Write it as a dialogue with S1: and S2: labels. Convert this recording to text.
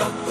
S1: Rapita